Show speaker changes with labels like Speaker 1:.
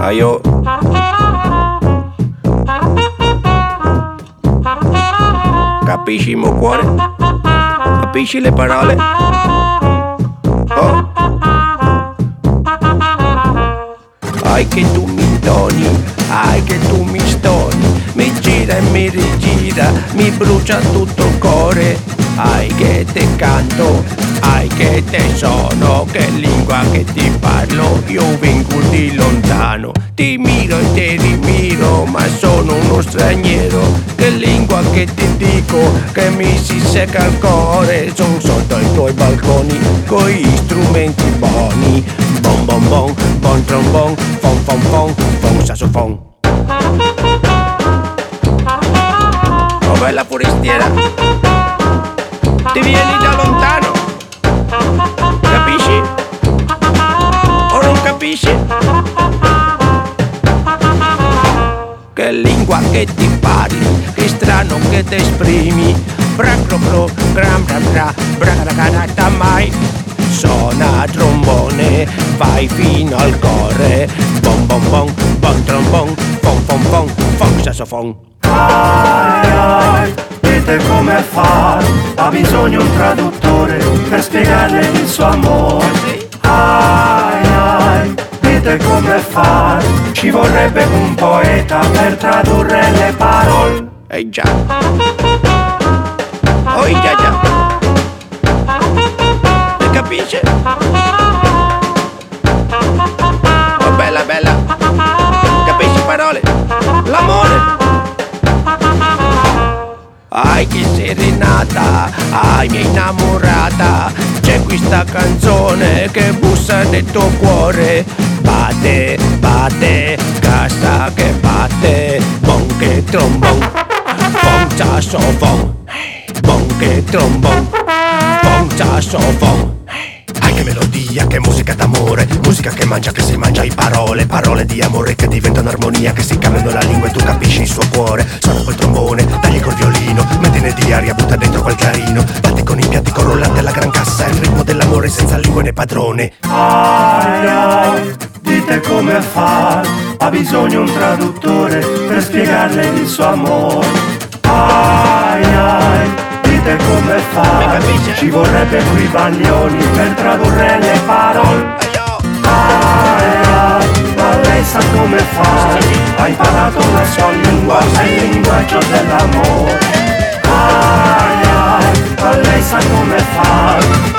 Speaker 1: Aio. Capisci il mio cuore? Capisci le parole? Ai che tu mi doni, ai che tu mi stoni, mi gira e mi rigira, mi brucia tutto il cuore. Ai che te canto, ai che te sono, che lingua che ti parlo, io vengo di lontano, ti miro e ti rimiro, ma sono uno straniero, che lingua che ti dico, che mi si secca il cuore, sono sotto i tuoi balconi, coi strumenti buoni, bom, bon trombon, fon fon fon, fon sassofon. Oh bella forestiera! ti vieni da lontano. Capisci? O non capisci? Che lingua che ti pari, che strano che ti esprimi. Bra bro bro, gram bra bra, bra bra mai. Trombone, vai fino al cuore. Bom bom bom, bon trombon, fon fon fon, fon sassofon.
Speaker 2: Ai ai dite come fare, ha bisogno un traduttore per spiegarle il suo amore. Ai ai, dite come fare, ci vorrebbe un poeta per tradurre le parole.
Speaker 1: Ehi già. Oh già già. Ai che serenata, ai mia innamorata. C'è questa canzone che bussa nel tuo cuore. Bate, bate, cassa che batte. Bon che trombon, bon sassofon Bon. Che trombon, bon sassofon Ai che melodia, che musica d'amore. Musica che mangia, che si mangia in parole. Parole di amore che diventano armonia Che si cambiano la lingua e tu capisci il suo cuore. Suona quel trombone, dagli padrone, padrone. Ai, ai, dite come fa, ha bisogno un traduttore per spiegarle il suo amore. Ai, ai, dite come fa, ci vorrebbe qui baglioni per tradurre le parole.
Speaker 2: Ai, ai, ma lei sa come fa, ha imparato la sua lingua, è il linguaggio dell'amore. Ai, ai, ma lei sa come fa.